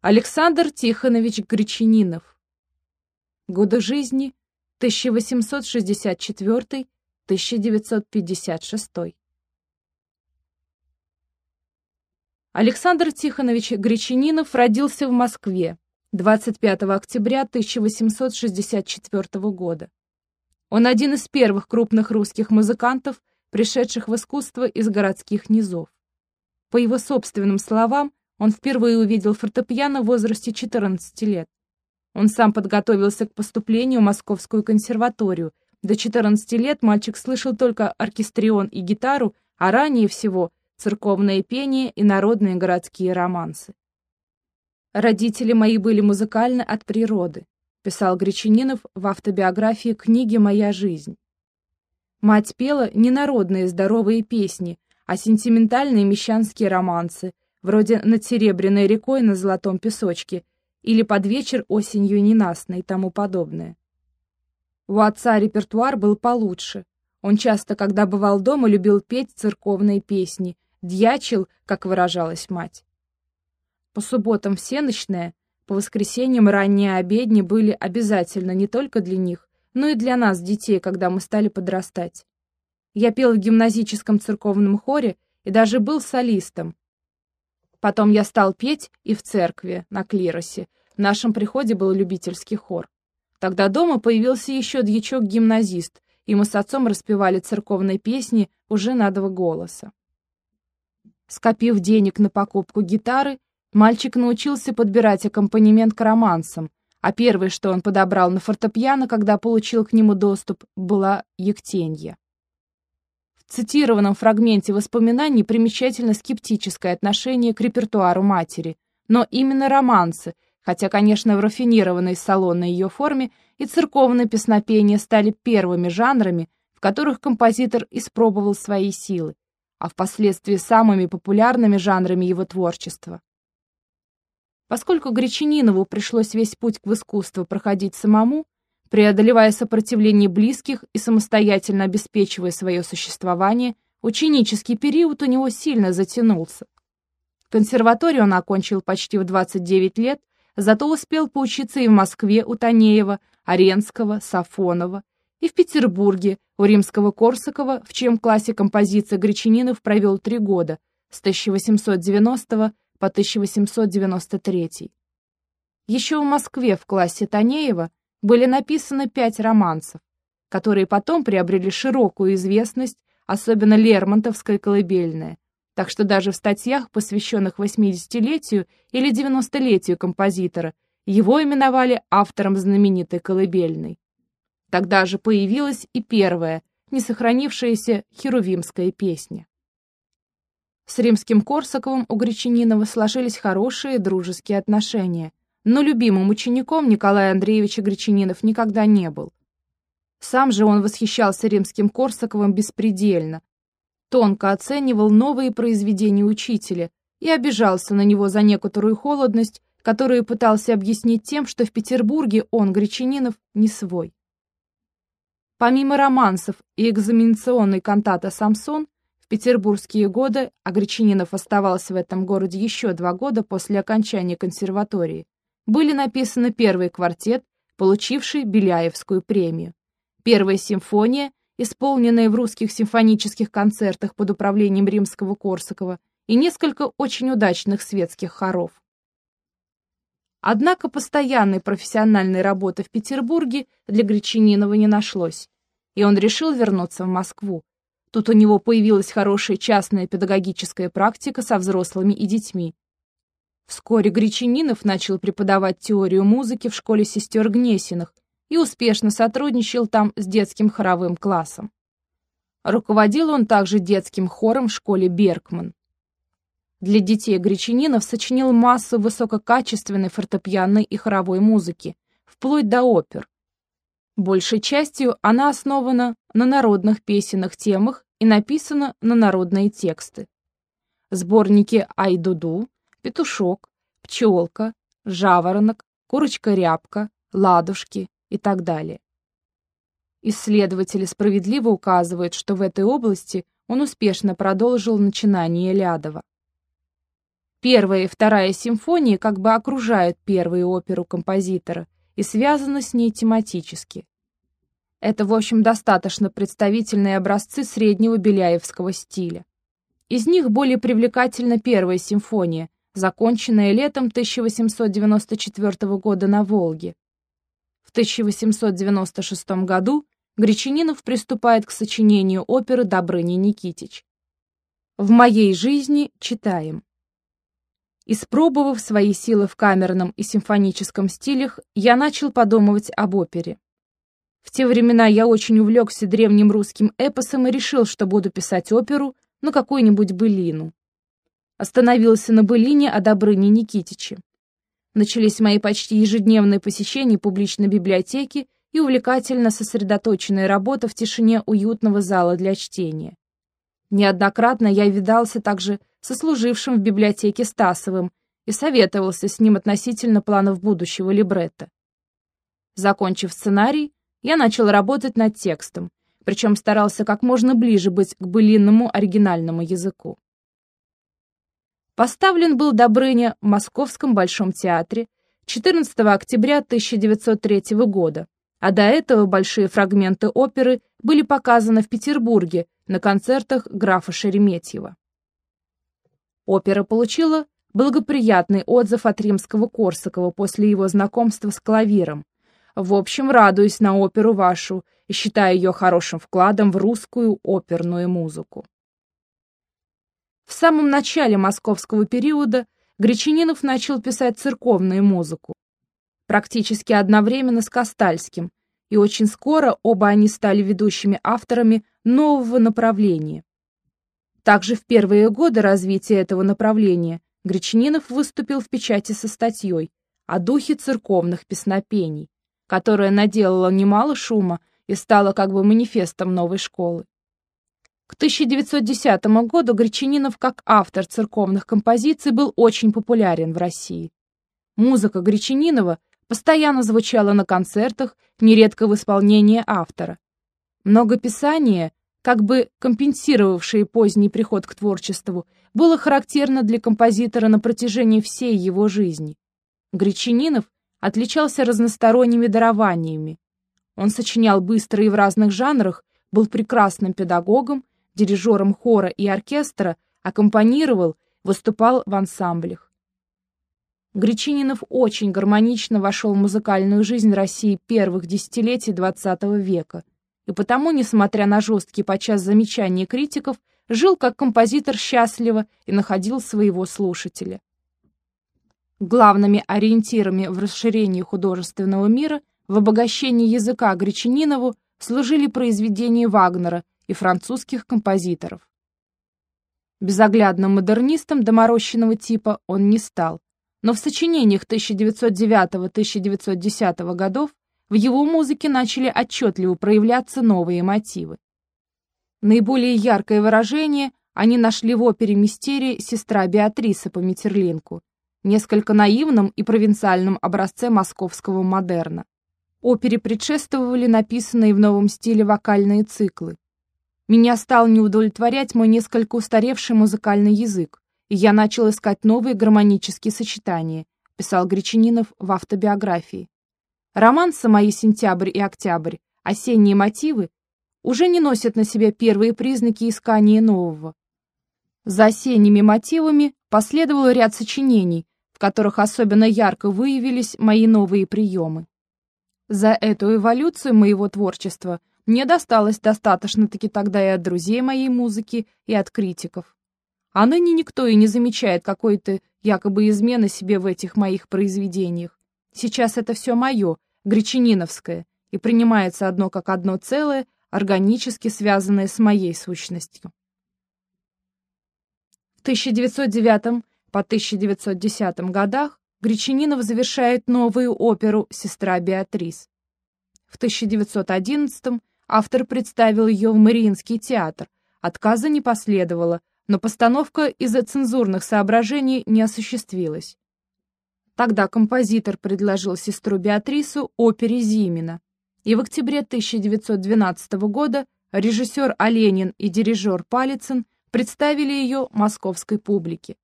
Александр Тихонович Гречининов. Годы жизни 1864-1956. Александр Тихонович Гречининов родился в Москве 25 октября 1864 года. Он один из первых крупных русских музыкантов, пришедших в искусство из городских низов. По его собственным словам, он впервые увидел фортепиано в возрасте 14 лет. Он сам подготовился к поступлению в Московскую консерваторию. До 14 лет мальчик слышал только оркестрион и гитару, а ранее всего церковное пение и народные городские романсы. «Родители мои были музыкальны от природы», писал Гречининов в автобиографии книги «Моя жизнь». Мать пела не народные здоровые песни, а сентиментальные мещанские романсы, вроде «Над Серебряной рекой на золотом песочке» или «Под вечер осенью ненастной» и тому подобное. У отца репертуар был получше. Он часто, когда бывал дома, любил петь церковные песни, дьячил, как выражалась мать. По субботам всеночная, по воскресеньям ранние обедни были обязательно не только для них, но и для нас, детей, когда мы стали подрастать. Я пел в гимназическом церковном хоре и даже был солистом, Потом я стал петь и в церкви, на клиросе. В нашем приходе был любительский хор. Тогда дома появился еще дьячок-гимназист, и мы с отцом распевали церковные песни уже на два голоса. Скопив денег на покупку гитары, мальчик научился подбирать аккомпанемент к романсам, а первое, что он подобрал на фортепиано, когда получил к нему доступ, была ектенья цитированном фрагменте воспоминаний примечательно скептическое отношение к репертуару матери, но именно романсы, хотя, конечно, в рафинированной салонной ее форме и церковное песнопение стали первыми жанрами, в которых композитор испробовал свои силы, а впоследствии самыми популярными жанрами его творчества. Поскольку Гречанинову пришлось весь путь к искусству проходить самому, Преодолевая сопротивление близких и самостоятельно обеспечивая свое существование, ученический период у него сильно затянулся. Консерваторию он окончил почти в 29 лет, зато успел поучиться и в Москве у Танеева, Оренского, Сафонова, и в Петербурге у Римского-Корсакова, в чьем классе композиция Гречанинов провел три года, с 1890 по 1893. Еще в Москве в классе Танеева были написаны пять романсов, которые потом приобрели широкую известность, особенно Лермонтовская колыбельная, так что даже в статьях, посвященных 80-летию или 90-летию композитора, его именовали автором знаменитой колыбельной. Тогда же появилась и первая, не сохранившаяся херувимская песня. С римским Корсаковым у Гречанинова сложились хорошие дружеские отношения, но любимым учеником Николая Андреевича Гречанинов никогда не был. Сам же он восхищался римским Корсаковым беспредельно, тонко оценивал новые произведения учителя и обижался на него за некоторую холодность, которую пытался объяснить тем, что в Петербурге он, Гречанинов, не свой. Помимо романсов и экзаменационной кантата «Самсон», в петербургские годы, а Гречанинов оставался в этом городе еще два года после окончания консерватории, были написаны первый квартет, получивший Беляевскую премию, первая симфония, исполненная в русских симфонических концертах под управлением римского Корсакова, и несколько очень удачных светских хоров. Однако постоянной профессиональной работы в Петербурге для Гречанинова не нашлось, и он решил вернуться в Москву. Тут у него появилась хорошая частная педагогическая практика со взрослыми и детьми. Вскоре Гречанинов начал преподавать теорию музыки в школе сестер Гнесиных и успешно сотрудничал там с детским хоровым классом. Руководил он также детским хором в школе Беркман. Для детей Гречанинов сочинил массу высококачественной фортепианной и хоровой музыки, вплоть до опер. Большей частью она основана на народных песенных темах и написана на народные тексты. Сборники «Айдуду», петушок, пчелка, жаворонок, курочка-рябка, ладушки и так далее. Исследователи справедливо указывают, что в этой области он успешно продолжил начинание Лядова. Первая и вторая симфонии как бы окружают первую оперу композитора и связаны с ней тематически. Это, в общем, достаточно представительные образцы среднего беляевского стиля. Из них более привлекательна первая симфония, законченная летом 1894 года на Волге. В 1896 году Гречанинов приступает к сочинению оперы «Добрыня Никитич». В моей жизни читаем. Испробовав свои силы в камерном и симфоническом стилях, я начал подумывать об опере. В те времена я очень увлекся древним русским эпосом и решил, что буду писать оперу, ну какую-нибудь былину. Остановился на былине о Добрыне Никитиче. Начались мои почти ежедневные посещения публичной библиотеки и увлекательно сосредоточенная работа в тишине уютного зала для чтения. Неоднократно я видался также со служившим в библиотеке Стасовым и советовался с ним относительно планов будущего либретто. Закончив сценарий, я начал работать над текстом, причем старался как можно ближе быть к былинному оригинальному языку. Поставлен был Добрыня в Московском Большом театре 14 октября 1903 года, а до этого большие фрагменты оперы были показаны в Петербурге на концертах графа Шереметьева. Опера получила благоприятный отзыв от римского-корсакова после его знакомства с клавиром, в общем, радуюсь на оперу вашу и считаю ее хорошим вкладом в русскую оперную музыку. В самом начале московского периода Гречанинов начал писать церковную музыку, практически одновременно с Костальским, и очень скоро оба они стали ведущими авторами нового направления. Также в первые годы развития этого направления Гречанинов выступил в печати со статьей о духе церковных песнопений, которая наделала немало шума и стала как бы манифестом новой школы. К 1910 году Гречанинов как автор церковных композиций был очень популярен в России. Музыка Гречанинова постоянно звучала на концертах, нередко в исполнении автора. Многописание, как бы компенсировавшее поздний приход к творчеству, было характерно для композитора на протяжении всей его жизни. Гречанинов отличался разносторонними дарованиями. Он сочинял быстро и в разных жанрах, был прекрасным педагогом, дирижером хора и оркестра, аккомпанировал, выступал в ансамблях. Гречининов очень гармонично вошел в музыкальную жизнь России первых десятилетий XX века, и потому, несмотря на жесткие подчас замечания критиков, жил как композитор счастливо и находил своего слушателя. Главными ориентирами в расширении художественного мира, в обогащении языка Гречанинову служили произведения Вагнера и французских композиторов. Безоглядным модернистом доморощенного типа он не стал, но в сочинениях 1909-1910 годов в его музыке начали отчетливо проявляться новые мотивы. Наиболее яркое выражение они нашли в опере «Мистерии» «Сестра Беатриса» по Метерлинку, несколько наивном и провинциальном образце московского модерна. Опере предшествовали написанные в новом стиле вокальные циклы. Меня стал не удовлетворять мой несколько устаревший музыкальный язык, и я начал искать новые гармонические сочетания, писал Гречанинов в автобиографии. Романсы мои «Сентябрь» и «Октябрь», осенние мотивы, уже не носят на себе первые признаки искания нового. За осенними мотивами последовал ряд сочинений, в которых особенно ярко выявились мои новые приемы. За эту эволюцию моего творчества мне досталось достаточно-таки тогда и от друзей моей музыки, и от критиков. А ныне никто и не замечает какой-то якобы измены себе в этих моих произведениях. Сейчас это все мое, гречаниновское, и принимается одно как одно целое, органически связанное с моей сущностью. В 1909 по 1910 годах Гречанинов завершает новую оперу «Сестра Беатрис». В 1911 автор представил ее в Мариинский театр. Отказа не последовало, но постановка из-за цензурных соображений не осуществилась. Тогда композитор предложил сестру Беатрису опере Зимина. И в октябре 1912 года режиссер Оленин и дирижер Палицын представили ее московской публике.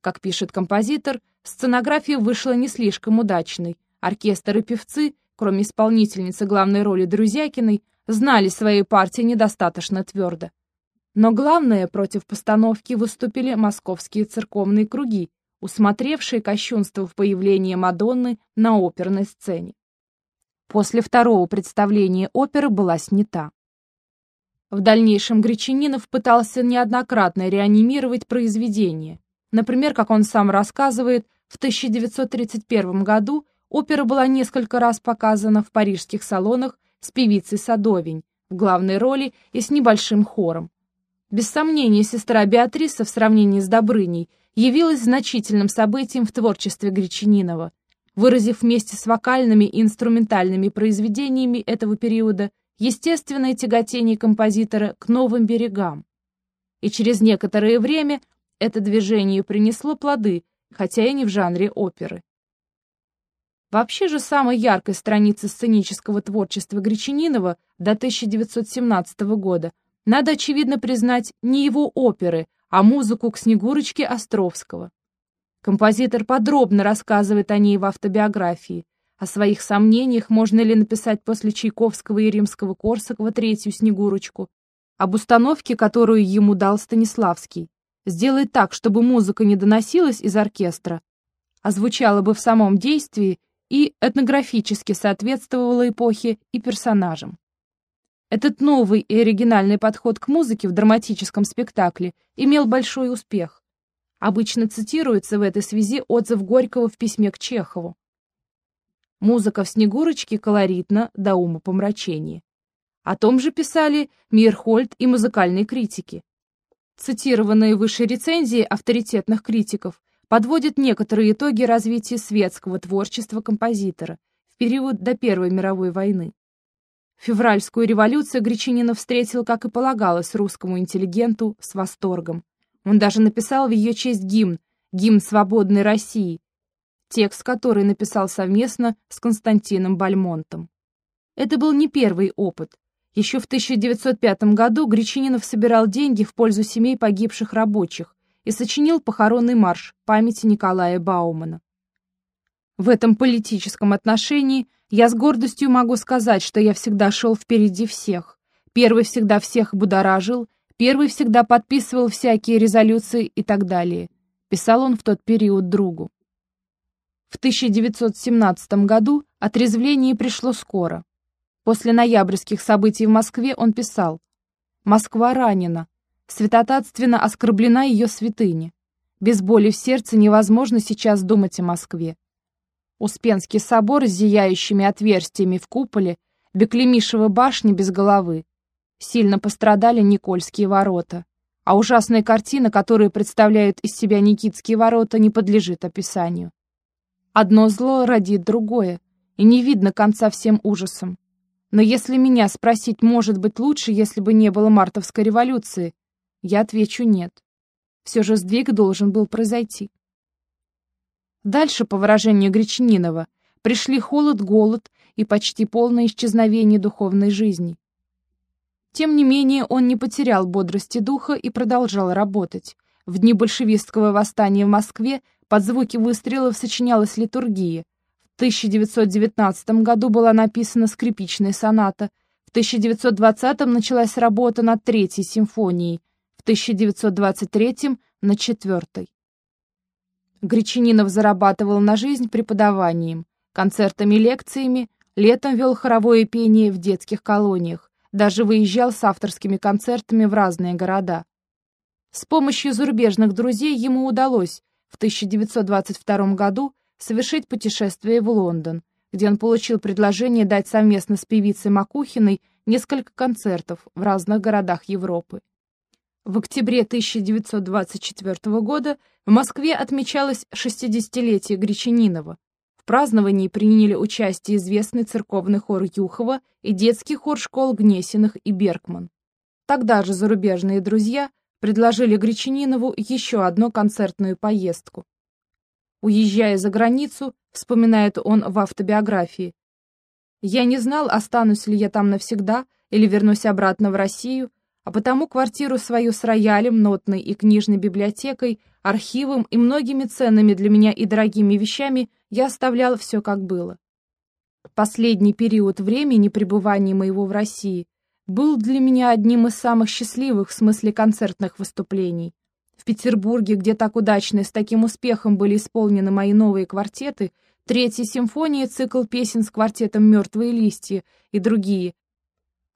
Как пишет композитор, сценография вышла не слишком удачной. Оркестр и певцы, кроме исполнительницы главной роли Друзякиной, знали свои партии недостаточно твердо. Но главное, против постановки выступили московские церковные круги, усмотревшие кощунство в появлении Мадонны на оперной сцене. После второго представления опера была снята. В дальнейшем Гречанинов пытался неоднократно реанимировать произведение. Например, как он сам рассказывает, в 1931 году опера была несколько раз показана в парижских салонах с певицей Садовень в главной роли и с небольшим хором. Без сомнения, сестра Беатриса в сравнении с Добрыней явилась значительным событием в творчестве Гречанинова, выразив вместе с вокальными и инструментальными произведениями этого периода естественное тяготение композитора к новым берегам. И через некоторое время это движение принесло плоды, хотя и не в жанре оперы. Вообще же самой яркой страницей сценического творчества Гречанинова до 1917 года надо, очевидно, признать не его оперы, а музыку к «Снегурочке» Островского. Композитор подробно рассказывает о ней в автобиографии. О своих сомнениях, можно ли написать после Чайковского и Римского-Корсакова третью «Снегурочку», об установке, которую ему дал Станиславский. Сделать так, чтобы музыка не доносилась из оркестра, а звучала бы в самом действии и этнографически соответствовала эпохе и персонажам. Этот новый и оригинальный подход к музыке в драматическом спектакле имел большой успех. Обычно цитируется в этой связи отзыв Горького в письме к Чехову. Музыка в «Снегурочке» колоритна до ума помрачения. О том же писали Мирхольд и музыкальные критики. Цитированные выше рецензии авторитетных критиков подводят некоторые итоги развития светского творчества композитора в период до Первой мировой войны. Февральскую революцию Гречининов встретил, как и полагалось русскому интеллигенту, с восторгом. Он даже написал в ее честь гимн, гимн свободной России, текст который написал совместно с Константином Бальмонтом. Это был не первый опыт. Еще в 1905 году Гречининов собирал деньги в пользу семей погибших рабочих, и сочинил похоронный марш памяти Николая Баумана. В этом политическом отношении я с гордостью могу сказать, что я всегда шел впереди всех. Первый всегда всех будоражил, первый всегда подписывал всякие резолюции и так далее. Писал он в тот период другу. В 1917 году отрезвление пришло скоро. После ноябрьских событий в Москве он писал «Москва ранена, святотатственно оскорблена ее святыня. Без боли в сердце невозможно сейчас думать о Москве. Успенский собор с зияющими отверстиями в куполе, Беклемишева башня без головы. Сильно пострадали Никольские ворота. А ужасная картина, которую представляют из себя Никитские ворота, не подлежит описанию. Одно зло родит другое, и не видно конца всем ужасам. Но если меня спросить, может быть лучше, если бы не было мартовской революции, я отвечу нет. Все же сдвиг должен был произойти. Дальше, по выражению Гречнинова, пришли холод, голод и почти полное исчезновение духовной жизни. Тем не менее, он не потерял бодрости духа и продолжал работать. В дни большевистского восстания в Москве под звуки выстрелов сочинялась литургия. В 1919 году была написана скрипичная соната. В 1920 началась работа над Третьей симфонией, в 1923 на четвертой. Гречининов зарабатывал на жизнь преподаванием, концертами лекциями, летом вел хоровое пение в детских колониях, даже выезжал с авторскими концертами в разные города. С помощью зарубежных друзей ему удалось в 1922 году совершить путешествие в Лондон, где он получил предложение дать совместно с певицей Макухиной несколько концертов в разных городах Европы. В октябре 1924 года в Москве отмечалось 60-летие Гречанинова. В праздновании приняли участие известный церковный хор Юхова и детский хор школ Гнесиных и Беркман. Тогда же зарубежные друзья предложили Гречанинову еще одну концертную поездку. Уезжая за границу, вспоминает он в автобиографии, «Я не знал, останусь ли я там навсегда или вернусь обратно в Россию, а потому квартиру свою с роялем, нотной и книжной библиотекой, архивом и многими ценными для меня и дорогими вещами я оставляла все как было. Последний период времени пребывания моего в России был для меня одним из самых счастливых в смысле концертных выступлений. В Петербурге, где так удачно и с таким успехом были исполнены мои новые квартеты, Третья симфония, цикл песен с квартетом «Мертвые листья» и другие,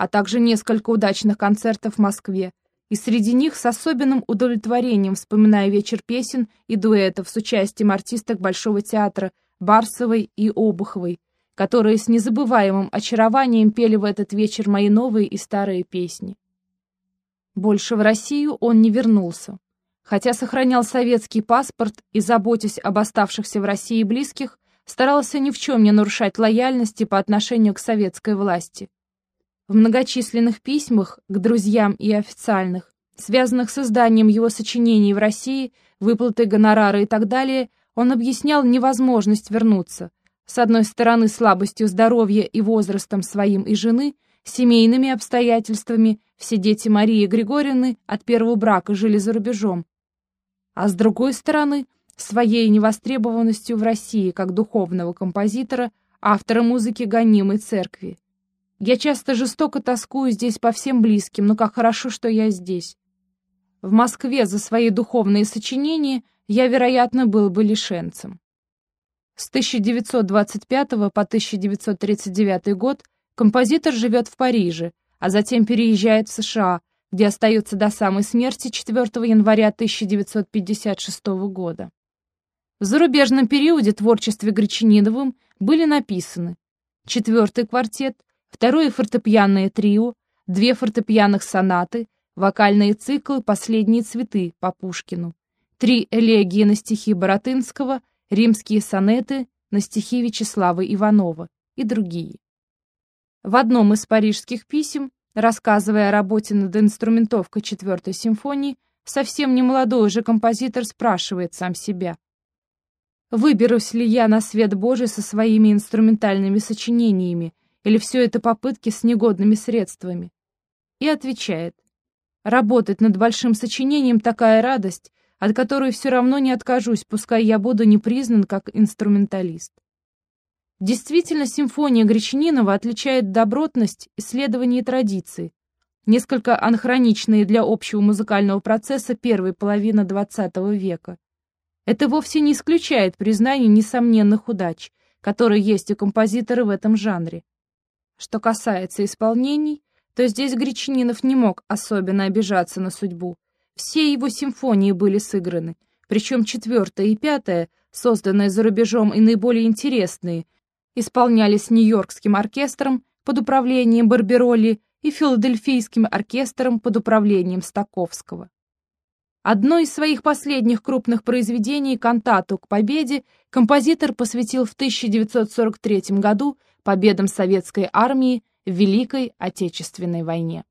а также несколько удачных концертов в Москве, и среди них с особенным удовлетворением вспоминая вечер песен и дуэтов с участием артисток Большого театра Барсовой и Обуховой, которые с незабываемым очарованием пели в этот вечер мои новые и старые песни. Больше в Россию он не вернулся. Хотя сохранял советский паспорт и, заботясь об оставшихся в России близких, старался ни в чем не нарушать лояльности по отношению к советской власти. В многочисленных письмах к друзьям и официальных, связанных с изданием его сочинений в России, выплатой гонорара и так далее, он объяснял невозможность вернуться, с одной стороны слабостью здоровья и возрастом своим и жены, семейными обстоятельствами, все дети Марии Григорьевны от первого брака жили за рубежом, а с другой стороны – своей невостребованностью в России как духовного композитора, автора музыки гонимой церкви. Я часто жестоко тоскую здесь по всем близким, но как хорошо, что я здесь. В Москве за свои духовные сочинения я, вероятно, был бы лишенцем. С 1925 по 1939 год композитор живет в Париже, а затем переезжает в США, где остается до самой смерти 4 января 1956 года. В зарубежном периоде творчестве Гречаниновым были написаны четвертый квартет, второе фортепианное трио, две фортепианных сонаты, вокальные циклы «Последние цветы» по Пушкину, три элегии на стихи Боротынского, римские сонеты на стихи Вячеслава Иванова и другие. В одном из парижских писем, рассказывая о работе над инструментовкой четвертой симфонии, совсем немолодой уже композитор спрашивает сам себя – Выберусь ли я на свет Божий со своими инструментальными сочинениями, или все это попытки с негодными средствами? И отвечает, работать над большим сочинением такая радость, от которой все равно не откажусь, пускай я буду не признан как инструменталист. Действительно, симфония Гречанинова отличает добротность, исследования и традиции, несколько анхроничные для общего музыкального процесса первой половины XX века. Это вовсе не исключает признание несомненных удач, которые есть у композитора в этом жанре. Что касается исполнений, то здесь Гречнинов не мог особенно обижаться на судьбу. Все его симфонии были сыграны, причем четвертая и пятая, созданные за рубежом и наиболее интересные, исполнялись Нью-Йоркским оркестром под управлением Барберолли и Филадельфийским оркестром под управлением Стаковского. Одно из своих последних крупных произведений, «Кантату к победе», композитор посвятил в 1943 году победам советской армии в Великой Отечественной войне.